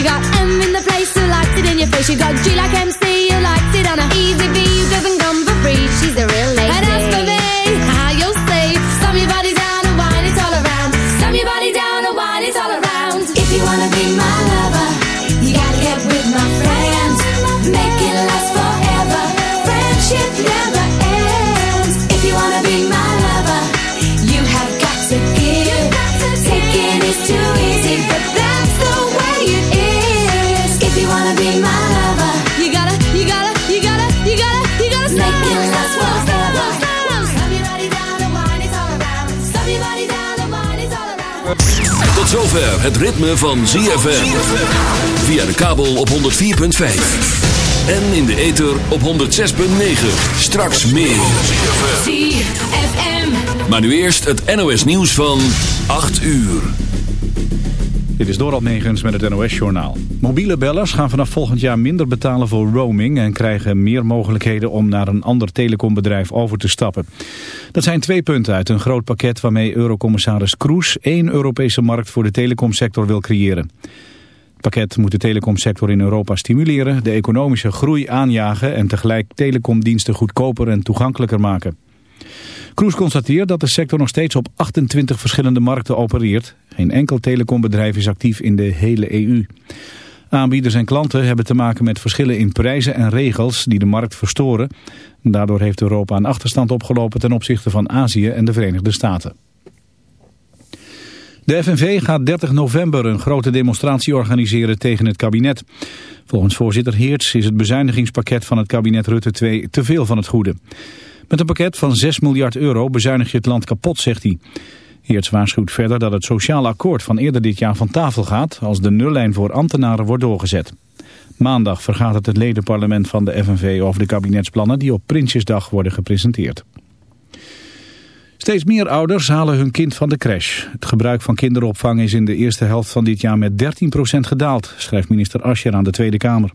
We got M in the place. Who likes it in your face. You got G like MC, zover het ritme van ZFM. Via de kabel op 104.5. En in de ether op 106.9. Straks meer. ZFM. Maar nu eerst het NOS nieuws van 8 uur. Dit is Doral Negens met het NOS-journaal. Mobiele bellers gaan vanaf volgend jaar minder betalen voor roaming... en krijgen meer mogelijkheden om naar een ander telecombedrijf over te stappen. Dat zijn twee punten uit een groot pakket waarmee Eurocommissaris Kroes... één Europese markt voor de telecomsector wil creëren. Het pakket moet de telecomsector in Europa stimuleren... de economische groei aanjagen en tegelijk telecomdiensten goedkoper en toegankelijker maken. Kroes constateert dat de sector nog steeds op 28 verschillende markten opereert. Geen enkel telecombedrijf is actief in de hele EU. Aanbieders en klanten hebben te maken met verschillen in prijzen en regels die de markt verstoren. Daardoor heeft Europa een achterstand opgelopen ten opzichte van Azië en de Verenigde Staten. De FNV gaat 30 november een grote demonstratie organiseren tegen het kabinet. Volgens voorzitter Heerts is het bezuinigingspakket van het kabinet Rutte 2 te veel van het goede. Met een pakket van 6 miljard euro bezuinig je het land kapot, zegt hij. Heerts waarschuwt verder dat het sociaal akkoord van eerder dit jaar van tafel gaat... als de nullijn voor ambtenaren wordt doorgezet. Maandag vergaat het het ledenparlement van de FNV over de kabinetsplannen... die op Prinsjesdag worden gepresenteerd. Steeds meer ouders halen hun kind van de crash. Het gebruik van kinderopvang is in de eerste helft van dit jaar met 13% gedaald, schrijft minister Ascher aan de Tweede Kamer.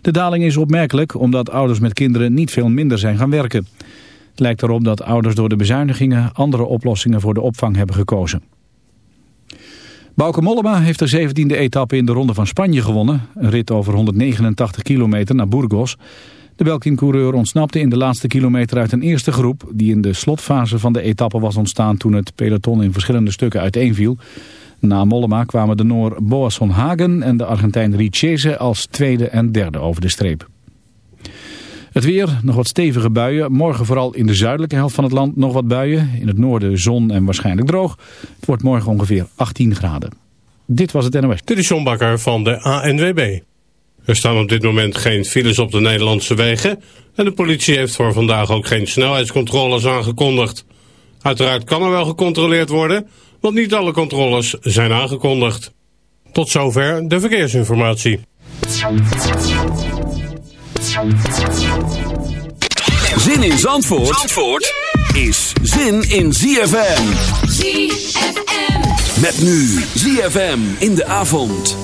De daling is opmerkelijk omdat ouders met kinderen niet veel minder zijn gaan werken. Het lijkt erop dat ouders door de bezuinigingen andere oplossingen voor de opvang hebben gekozen. Bauke Mollema heeft de 17e etappe in de Ronde van Spanje gewonnen. Een rit over 189 kilometer naar Burgos. De Belkin-coureur ontsnapte in de laatste kilometer uit een eerste groep... die in de slotfase van de etappe was ontstaan toen het peloton in verschillende stukken uiteenviel. Na Mollema kwamen de Noor Boas van Hagen en de Argentijn Richese als tweede en derde over de streep. Het weer, nog wat stevige buien. Morgen vooral in de zuidelijke helft van het land nog wat buien. In het noorden zon en waarschijnlijk droog. Het wordt morgen ongeveer 18 graden. Dit was het NOS. Dit is John Bakker van de ANWB. Er staan op dit moment geen files op de Nederlandse wegen... en de politie heeft voor vandaag ook geen snelheidscontroles aangekondigd. Uiteraard kan er wel gecontroleerd worden... want niet alle controles zijn aangekondigd. Tot zover de verkeersinformatie. Zin in Zandvoort, Zandvoort is zin in ZFM. ZFM. Met nu ZFM in de avond.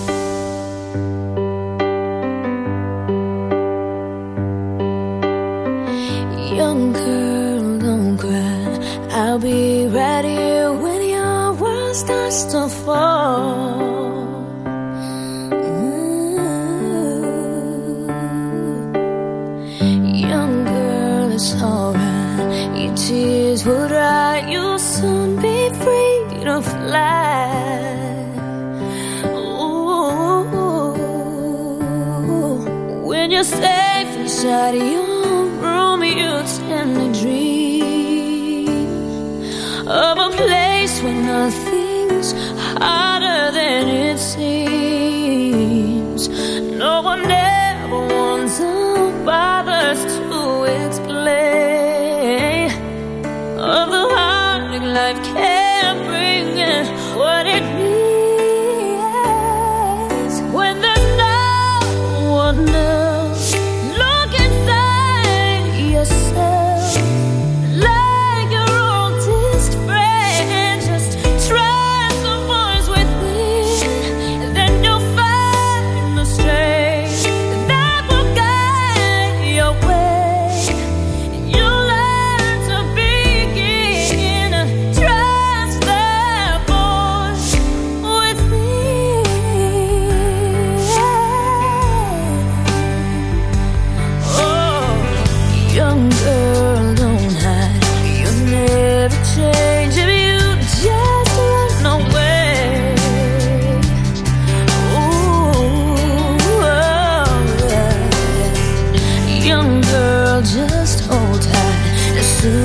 Young girl, don't cry. I'll be right here when your world starts to fall. Ooh. When you're safe inside your room, you tend to dream of a place where nothing's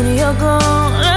when you're gone.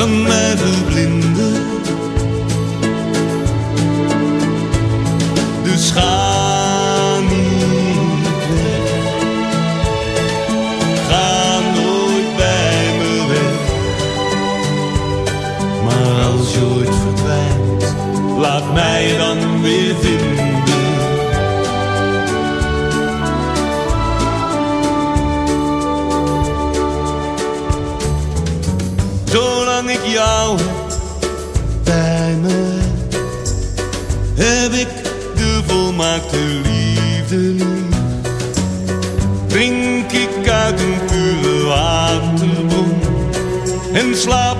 Kan mij verblinden slaap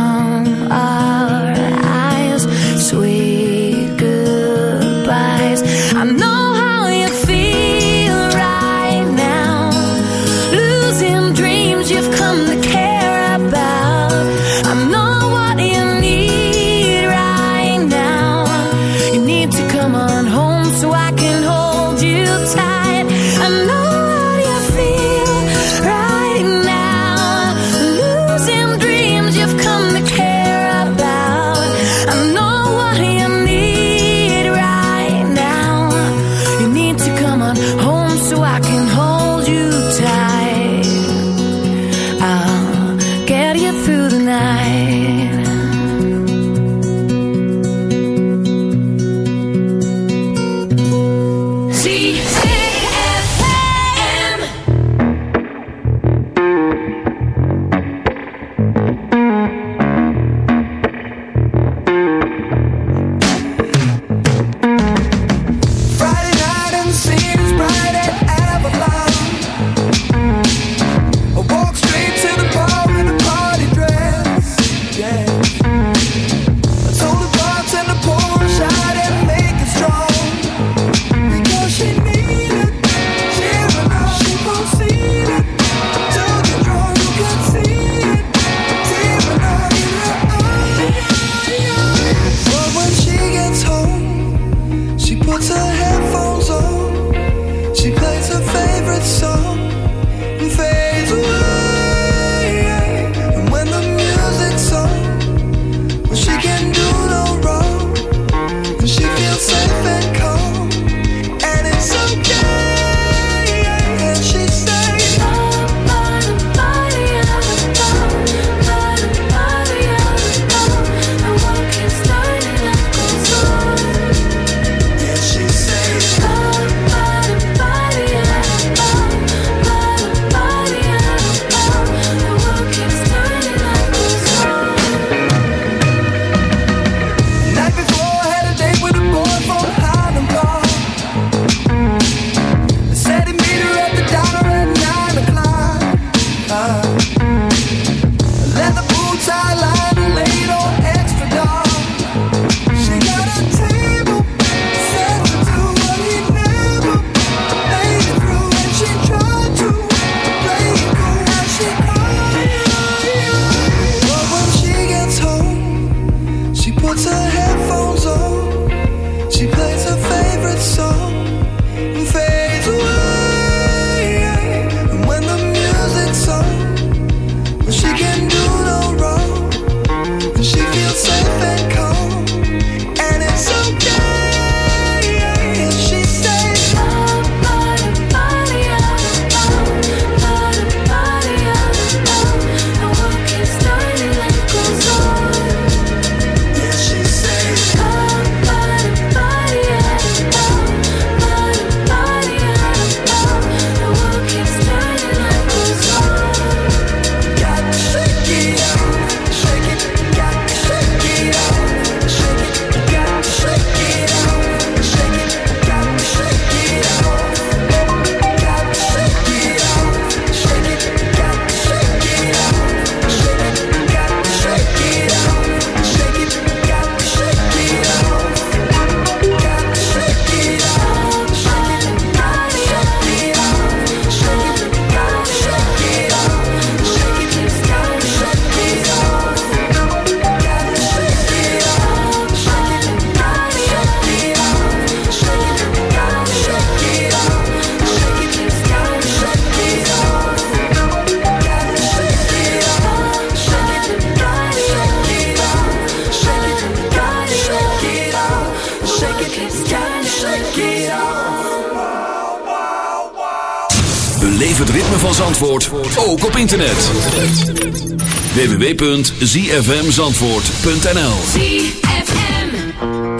zfmzandvoort.nl ZFM.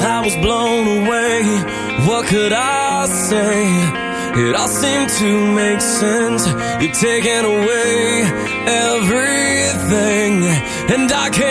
I was blown away, what could I say? It all seemed to make sense, you're taking away everything. And I can't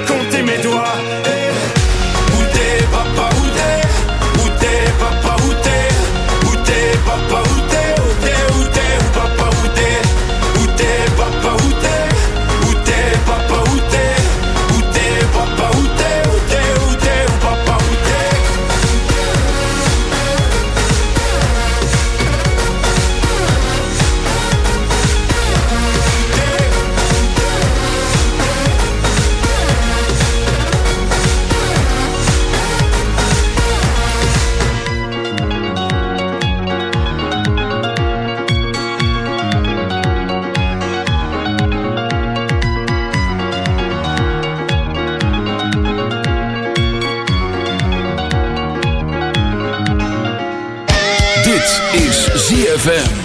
ZFM.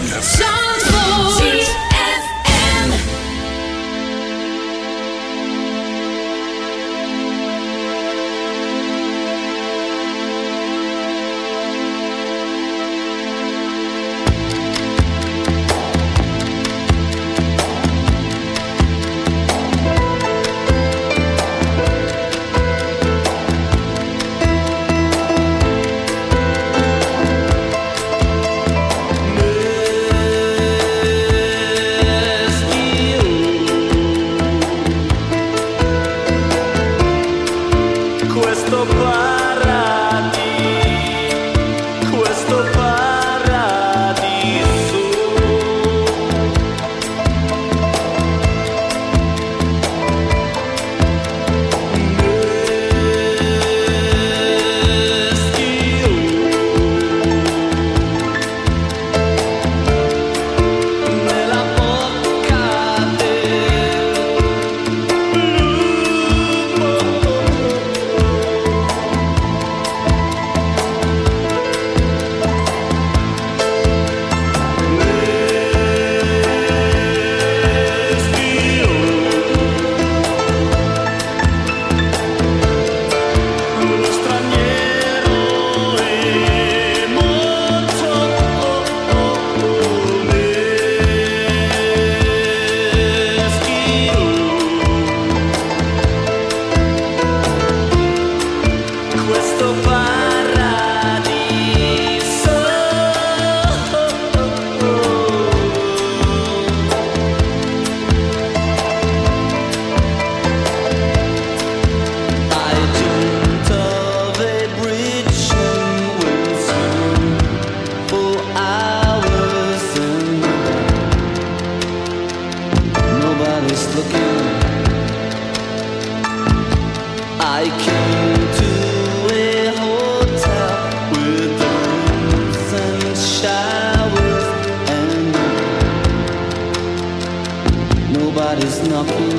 Somebody's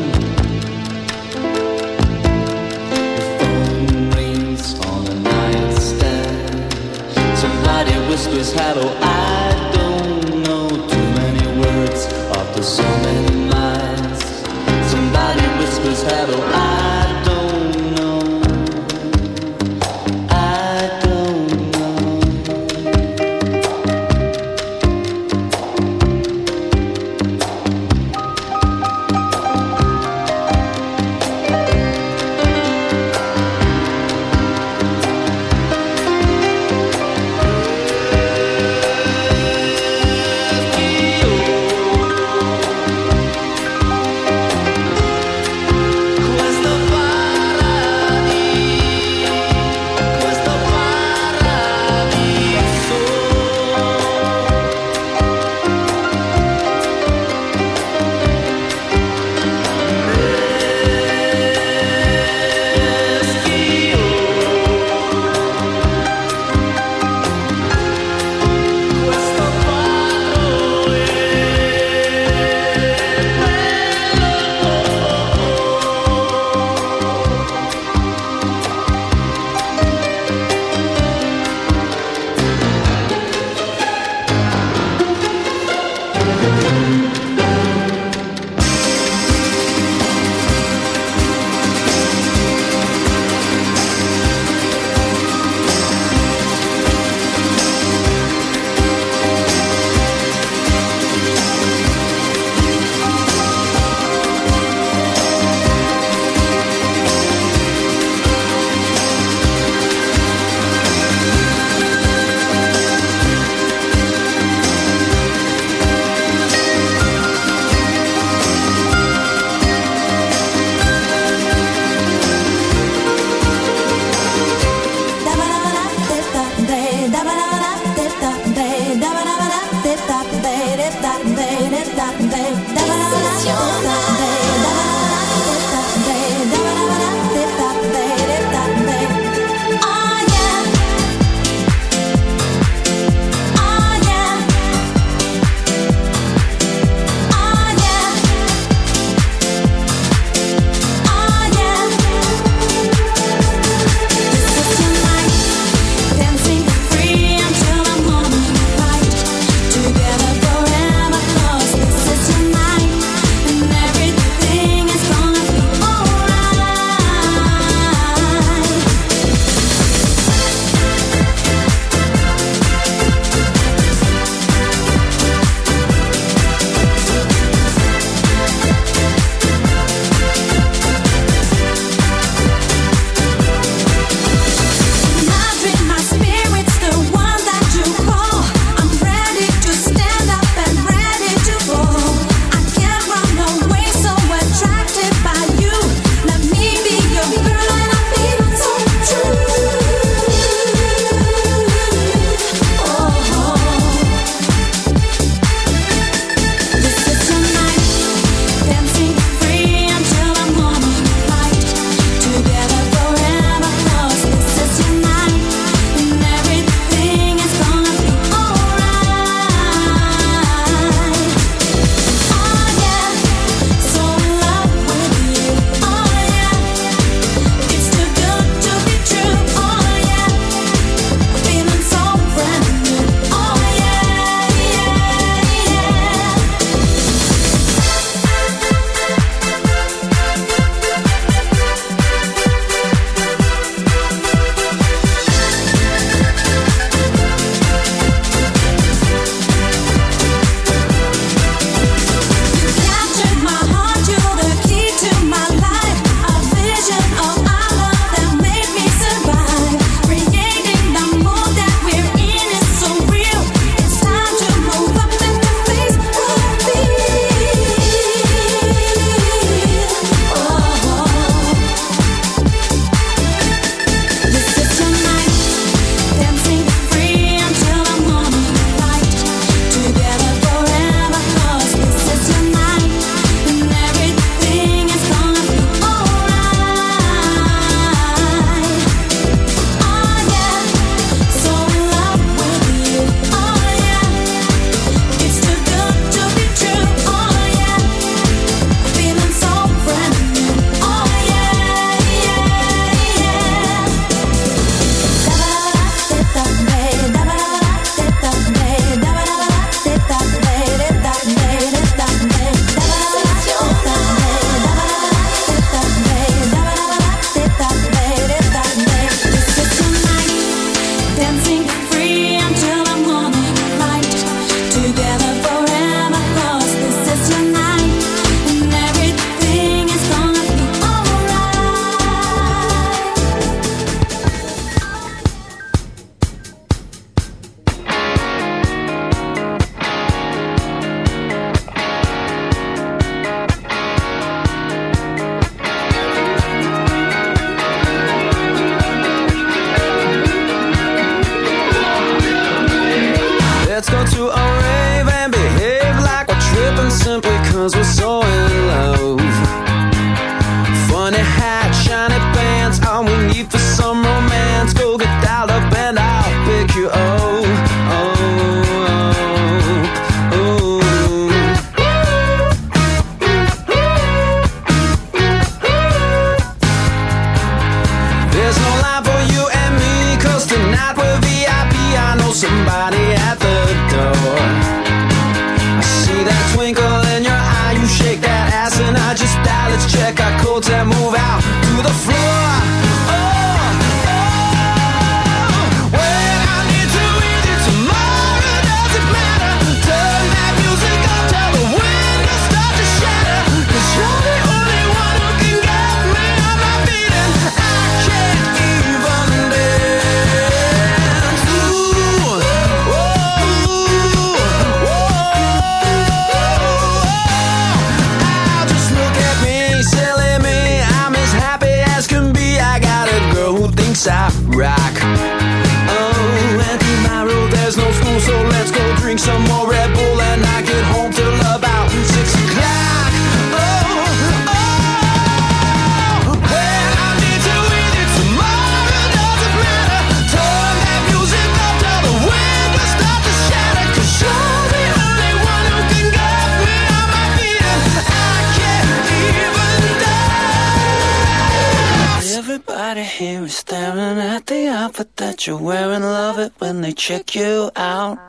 here staring at the outfit that you're wearing. Love it when they check you out.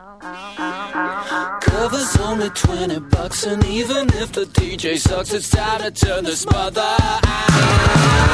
Covers only 20 bucks, and even if the DJ sucks, it's time to turn this mother out.